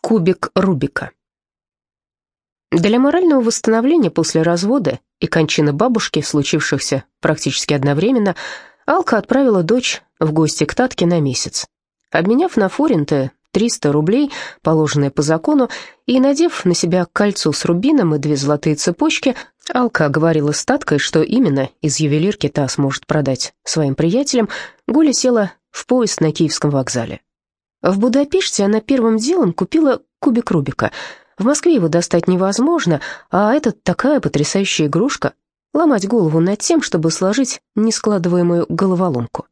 Кубик Рубика. Для морального восстановления после развода и кончины бабушки, случившихся практически одновременно, Алка отправила дочь в гости к Татке на месяц. Обменяв на форинты 300 рублей, положенные по закону, и надев на себя кольцо с рубином и две золотые цепочки, Алка говорила с Таткой, что именно из ювелирки та сможет продать своим приятелям, Гуля села в поезд на Киевском вокзале. В Будапеште она первым делом купила кубик Рубика. В Москве его достать невозможно, а это такая потрясающая игрушка. Ломать голову над тем, чтобы сложить нескладываемую головоломку.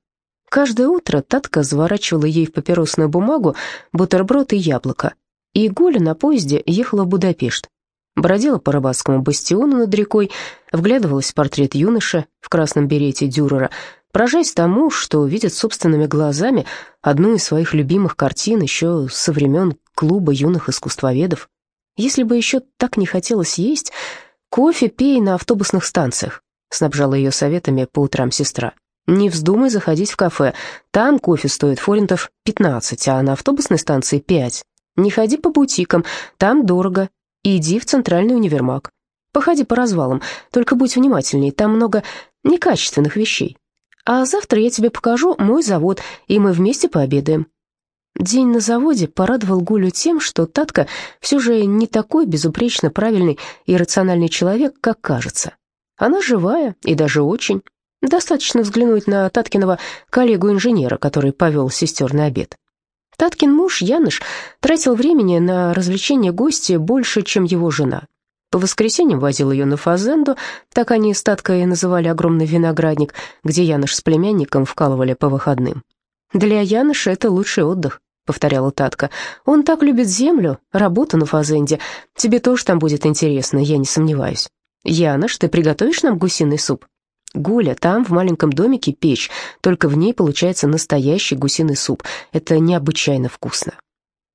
Каждое утро Татка заворачивала ей в папиросную бумагу бутерброд и яблоко. И Гуля на поезде ехала в Будапешт. Бродила по рыбацкому бастиону над рекой, вглядывалась в портрет юноши в красном берете Дюрера, поражаясь тому, что видит собственными глазами одну из своих любимых картин еще со времен клуба юных искусствоведов. Если бы еще так не хотелось есть, кофе пей на автобусных станциях, снабжала ее советами по утрам сестра. Не вздумай заходить в кафе, там кофе стоит форинтов 15, а на автобусной станции 5. Не ходи по бутикам, там дорого. Иди в центральный универмаг. Походи по развалам, только будь внимательней, там много некачественных вещей. А завтра я тебе покажу мой завод, и мы вместе пообедаем». День на заводе порадовал Гулю тем, что Татка все же не такой безупречно правильный и рациональный человек, как кажется. Она живая и даже очень. Достаточно взглянуть на Таткиного коллегу-инженера, который повел сестер на обед. Таткин муж, Яныш, тратил времени на развлечение гостя больше, чем его жена. По воскресеньям возил ее на фазенду, так они с Таткой называли огромный виноградник, где Яныш с племянником вкалывали по выходным. «Для Яныша это лучший отдых», — повторяла Татка. «Он так любит землю, работу на фазенде. Тебе тоже там будет интересно, я не сомневаюсь. Яныш, ты приготовишь нам гусиный суп?» Гуля, там, в маленьком домике, печь, только в ней получается настоящий гусиный суп. Это необычайно вкусно.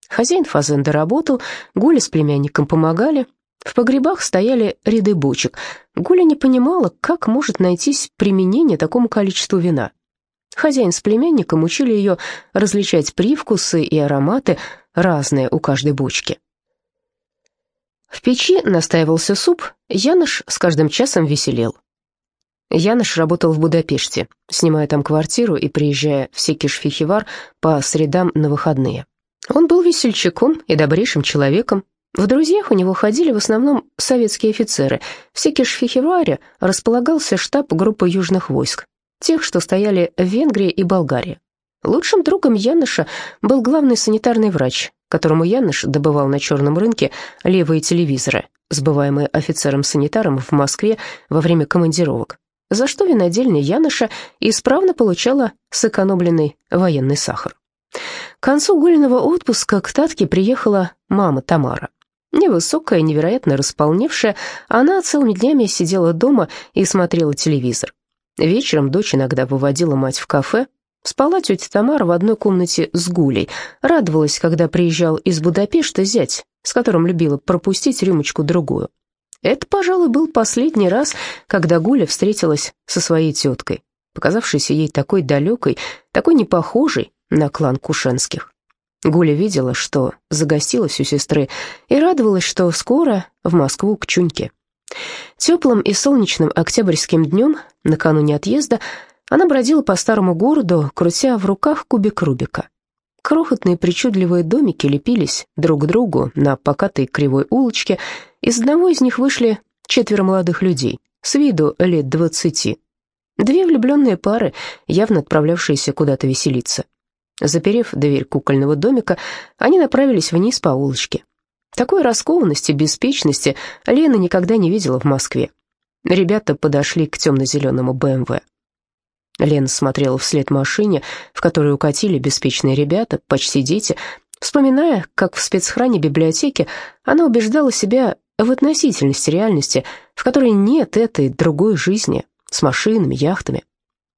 Хозяин фазенды работал, Гуля с племянником помогали, в погребах стояли ряды бочек. Гуля не понимала, как может найтись применение такому количеству вина. Хозяин с племянником учили ее различать привкусы и ароматы, разные у каждой бочки. В печи настаивался суп, Яныш с каждым часом веселел. Яныш работал в Будапеште, снимая там квартиру и приезжая в Секиш-Фихивар по средам на выходные. Он был весельчаком и добрейшим человеком, в друзьях у него ходили в основном советские офицеры. В Секиш-Фихеваре располагался штаб группы южных войск, тех, что стояли в Венгрии и Болгарии. Лучшим другом Яныша был главный санитарный врач, которому Яныш добывал на черном рынке левые телевизоры, сбываемые офицером-санитаром в Москве во время командировок, за что винодельня Яныша исправно получала сэкономленный военный сахар. К концу Гулиного отпуска к Татке приехала мама Тамара. Невысокая, невероятно располневшая, она целыми днями сидела дома и смотрела телевизор. Вечером дочь иногда выводила мать в кафе. Спала тетя Тамара в одной комнате с Гулей. Радовалась, когда приезжал из Будапешта зять, с которым любила пропустить рюмочку-другую. Это, пожалуй, был последний раз, когда Гуля встретилась со своей теткой, показавшейся ей такой далекой, такой непохожей на клан Кушенских. Гуля видела, что загостилась у сестры, и радовалась, что скоро в Москву к Чуньке. Теплым и солнечным октябрьским днем, накануне отъезда, она бродила по старому городу, крутя в руках кубик Рубика. Крохотные причудливые домики лепились друг к другу на покатой кривой улочке. Из одного из них вышли четверо молодых людей, с виду лет двадцати. Две влюбленные пары, явно отправлявшиеся куда-то веселиться. Заперев дверь кукольного домика, они направились вниз по улочке. Такой раскованности, беспечности Лена никогда не видела в Москве. Ребята подошли к темно-зеленому БМВ. Лена смотрела вслед машине, в которой укатили беспечные ребята, почти дети. Вспоминая, как в спецхране библиотеки, она убеждала себя в относительности реальности, в которой нет этой другой жизни, с машинами, яхтами.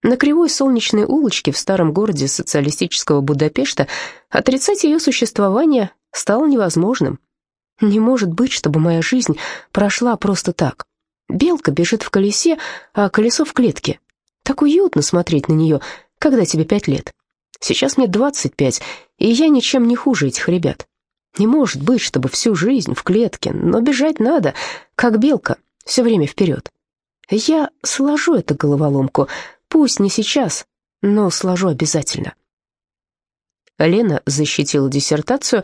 На кривой солнечной улочке в старом городе социалистического Будапешта отрицать ее существование стало невозможным. Не может быть, чтобы моя жизнь прошла просто так. Белка бежит в колесе, а колесо в клетке. Так уютно смотреть на нее, когда тебе пять лет. Сейчас мне двадцать пять, и я ничем не хуже этих ребят. Не может быть, чтобы всю жизнь в клетке, но бежать надо, как белка, все время вперед. Я сложу эту головоломку, пусть не сейчас, но сложу обязательно. Лена защитила диссертацию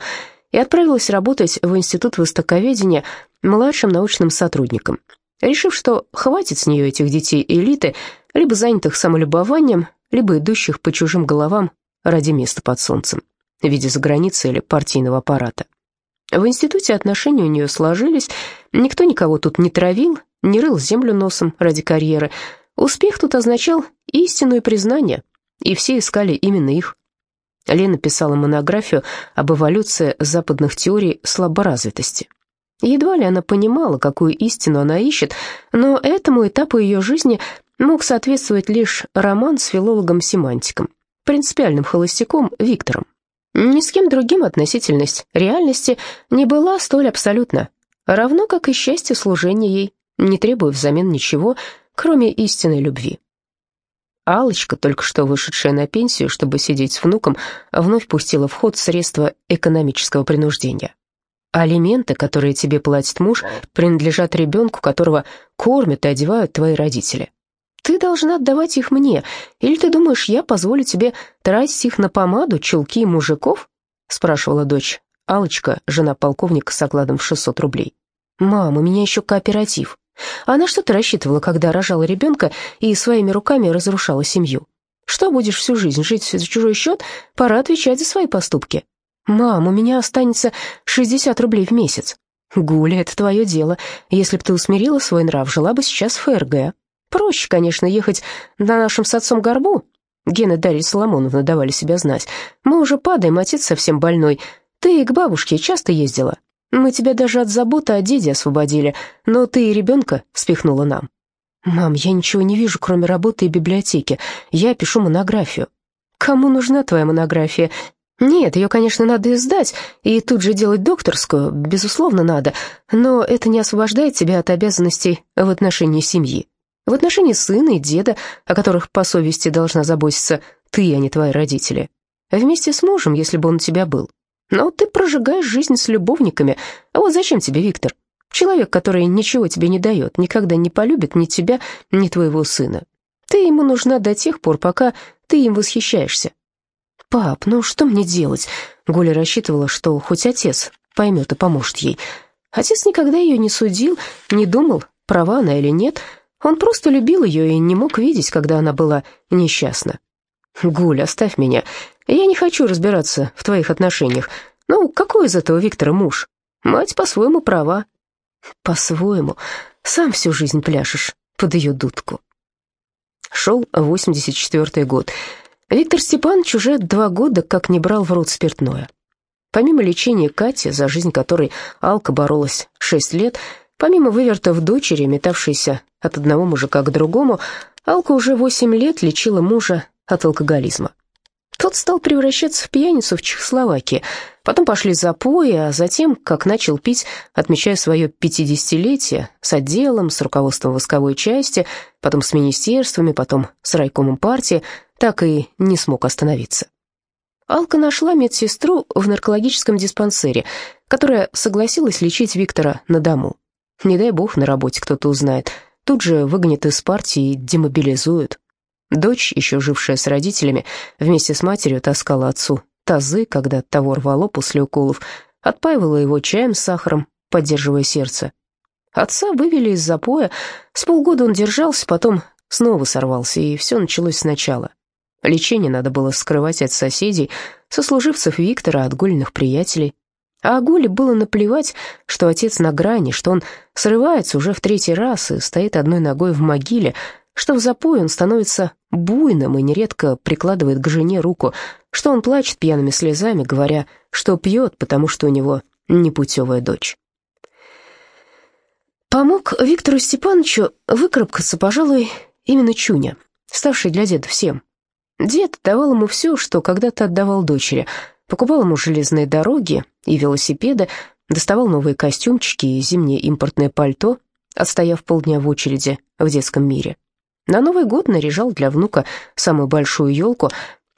и отправилась работать в Институт востоковедения младшим научным сотрудником, решив, что хватит с нее этих детей элиты, либо занятых самолюбованием, либо идущих по чужим головам ради места под солнцем, в виде заграницы или партийного аппарата. В институте отношения у нее сложились, никто никого тут не травил, не рыл землю носом ради карьеры. Успех тут означал истину и признание, и все искали именно их. Лена писала монографию об эволюции западных теорий слаборазвитости. Едва ли она понимала, какую истину она ищет, но этому этапу ее жизни мог соответствовать лишь роман с филологом-семантиком, принципиальным холостяком Виктором. Ни с кем другим относительность реальности не была столь абсолютна, равно как и счастье служения ей, не требуя взамен ничего, кроме истинной любви. Алочка, только что вышедшая на пенсию, чтобы сидеть с внуком, вновь пустила в ход средства экономического принуждения. Алименты, которые тебе платит муж, принадлежат ребенку, которого кормят и одевают твои родители. Ты должна отдавать их мне, или ты думаешь, я позволю тебе тратить их на помаду, чулки и мужиков?» — спрашивала дочь. Алочка, жена полковника с окладом в 600 рублей. «Мам, у меня еще кооператив». А на что ты рассчитывала, когда рожала ребенка и своими руками разрушала семью? Что будешь всю жизнь жить за чужой счет? Пора отвечать за свои поступки. Мам, у меня останется 60 рублей в месяц. Гуля, это твое дело. Если б ты усмирила свой нрав, жила бы сейчас в ФРГ. Проще, конечно, ехать на нашем с отцом горбу. Гена и Дарья Соломоновна давали себя знать. Мы уже падаем, отец совсем больной. Ты к бабушке часто ездила? Мы тебя даже от заботы о деде освободили, но ты и ребенка спихнула нам. Мам, я ничего не вижу, кроме работы и библиотеки. Я пишу монографию. Кому нужна твоя монография? Нет, ее, конечно, надо издать, и тут же делать докторскую, безусловно, надо, но это не освобождает тебя от обязанностей в отношении семьи в отношении сына и деда, о которых по совести должна заботиться ты, а не твои родители. Вместе с мужем, если бы он у тебя был. Но ты прожигаешь жизнь с любовниками. А вот зачем тебе, Виктор? Человек, который ничего тебе не дает, никогда не полюбит ни тебя, ни твоего сына. Ты ему нужна до тех пор, пока ты им восхищаешься. «Пап, ну что мне делать?» Гуля рассчитывала, что хоть отец поймет и поможет ей. Отец никогда ее не судил, не думал, права она или нет, он просто любил ее и не мог видеть, когда она была несчастна. «Гуль, оставь меня. Я не хочу разбираться в твоих отношениях. Ну, какой из этого Виктора муж? Мать по-своему права». «По-своему. Сам всю жизнь пляшешь под ее дудку». Шел 84-й год. Виктор Степанович уже два года как не брал в рот спиртное. Помимо лечения Кати, за жизнь которой Алка боролась шесть лет, помимо вывертов дочери, метавшейся от одного мужика к другому, Алка уже восемь лет лечила мужа от алкоголизма. Тот стал превращаться в пьяницу в Чехословакии. Потом пошли запои, а затем, как начал пить, отмечая свое пятидесятилетие, с отделом, с руководством восковой части, потом с министерствами, потом с райкомом партии, так и не смог остановиться. Алка нашла медсестру в наркологическом диспансере, которая согласилась лечить Виктора на дому. Не дай бог на работе кто-то узнает – тут же выгонят из партии и демобилизуют. Дочь, еще жившая с родителями, вместе с матерью таскала отцу тазы, когда того рвало после уколов, отпаивала его чаем с сахаром, поддерживая сердце. Отца вывели из запоя, с полгода он держался, потом снова сорвался, и все началось сначала. Лечение надо было скрывать от соседей, сослуживцев Виктора, от гульных приятелей. А Агуле было наплевать, что отец на грани, что он срывается уже в третий раз и стоит одной ногой в могиле, что в запое он становится буйным и нередко прикладывает к жене руку, что он плачет пьяными слезами, говоря, что пьет, потому что у него непутевая дочь. Помог Виктору Степановичу выкарабкаться, пожалуй, именно Чуня, ставший для деда всем. Дед давал ему все, что когда-то отдавал дочери — Покупал ему железные дороги и велосипеды, доставал новые костюмчики и зимнее импортное пальто, отстояв полдня в очереди в детском мире. На Новый год наряжал для внука самую большую елку,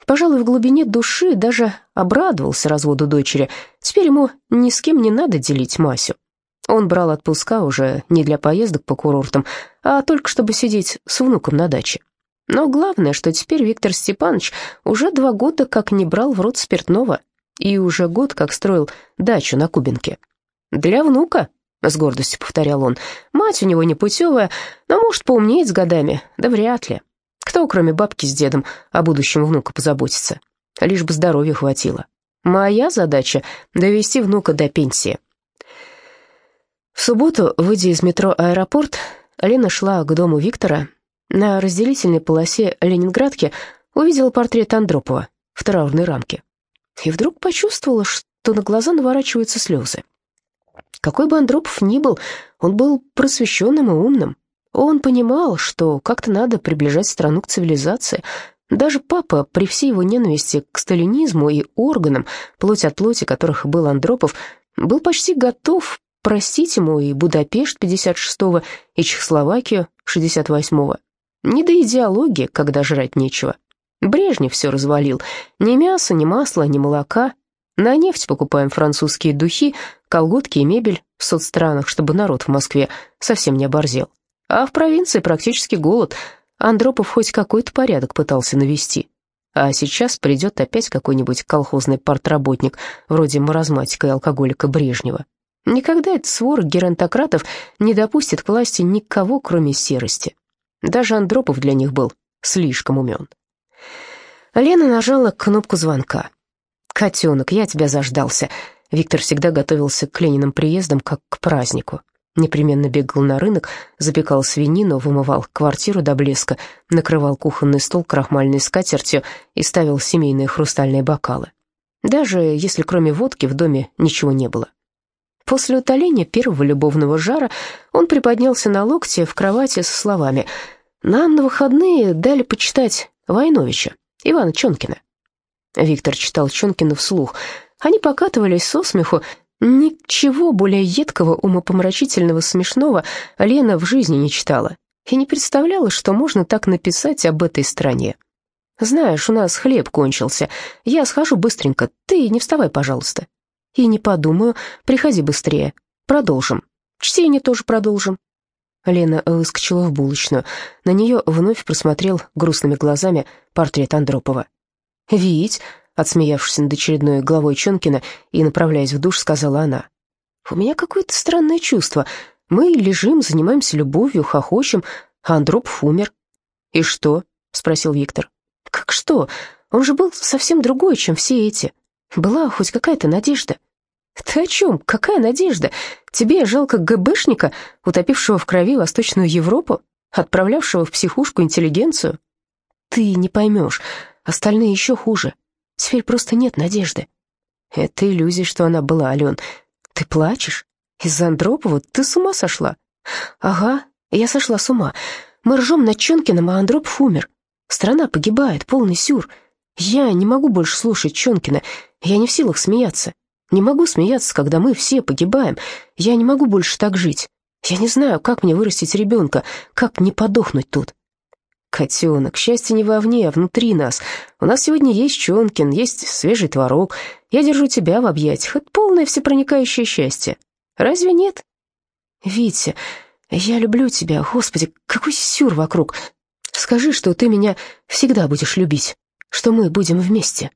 Пожалуй, в глубине души даже обрадовался разводу дочери. Теперь ему ни с кем не надо делить Масю. Он брал отпуска уже не для поездок по курортам, а только чтобы сидеть с внуком на даче. Но главное, что теперь Виктор Степанович уже два года как не брал в рот спиртного и уже год как строил дачу на Кубинке. «Для внука», — с гордостью повторял он, — «мать у него непутевая, но может поумнеет с годами, да вряд ли. Кто, кроме бабки с дедом, о будущем внука позаботится? Лишь бы здоровья хватило. Моя задача — довести внука до пенсии». В субботу, выйдя из метро «Аэропорт», Лена шла к дому Виктора. На разделительной полосе Ленинградки увидела портрет Андропова в траурной рамке. И вдруг почувствовала, что на глаза наворачиваются слезы. Какой бы Андропов ни был, он был просвещенным и умным. Он понимал, что как-то надо приближать страну к цивилизации. Даже папа, при всей его ненависти к сталинизму и органам, плоть от плоти которых был Андропов, был почти готов простить ему и Будапешт 56-го, и Чехословакию 68-го. Не до идеологии, когда жрать нечего. Брежнев все развалил. Ни мяса, ни масла, ни молока. На нефть покупаем французские духи, колготки и мебель в соцстранах, чтобы народ в Москве совсем не оборзел. А в провинции практически голод. Андропов хоть какой-то порядок пытался навести. А сейчас придет опять какой-нибудь колхозный партработник, вроде маразматика и алкоголика Брежнева. Никогда этот свор геронтократов не допустит к власти никого, кроме серости. Даже Андропов для них был слишком умен. Лена нажала кнопку звонка. «Котенок, я тебя заждался». Виктор всегда готовился к Лениным приездам, как к празднику. Непременно бегал на рынок, запекал свинину, вымывал квартиру до блеска, накрывал кухонный стол крахмальной скатертью и ставил семейные хрустальные бокалы. Даже если кроме водки в доме ничего не было. После утоления первого любовного жара он приподнялся на локте в кровати со словами «Нам на выходные дали почитать Войновича, Ивана Чонкина». Виктор читал Чонкина вслух. Они покатывались со смеху. Ничего более едкого, умопомрачительного, смешного Лена в жизни не читала и не представляла, что можно так написать об этой стране. «Знаешь, у нас хлеб кончился. Я схожу быстренько. Ты не вставай, пожалуйста». И не подумаю, приходи быстрее. Продолжим. Чтение тоже продолжим. Лена выскочила в булочную. На нее вновь просмотрел грустными глазами портрет Андропова. «Вить», отсмеявшись над очередной главой Чонкина и направляясь в душ, сказала она, «У меня какое-то странное чувство. Мы лежим, занимаемся любовью, хохочем, а Андропов умер». «И что?» — спросил Виктор. «Как что? Он же был совсем другой, чем все эти. Была хоть какая-то надежда. Ты о чем? Какая надежда? Тебе жалко ГБшника, утопившего в крови Восточную Европу, отправлявшего в психушку интеллигенцию? Ты не поймешь, остальные еще хуже. Теперь просто нет надежды. Это иллюзия, что она была, Ален. Ты плачешь? Из-за Андропова ты с ума сошла? Ага, я сошла с ума. Мы ржем над Чонкиным, а Андропов умер. Страна погибает, полный сюр. Я не могу больше слушать Чонкина. Я не в силах смеяться. Не могу смеяться, когда мы все погибаем. Я не могу больше так жить. Я не знаю, как мне вырастить ребенка, как не подохнуть тут. Котенок, счастье не вовне, а внутри нас. У нас сегодня есть Чонкин, есть свежий творог. Я держу тебя в объятиях. Это полное всепроникающее счастье. Разве нет? Витя, я люблю тебя. Господи, какой сюр вокруг. Скажи, что ты меня всегда будешь любить, что мы будем вместе.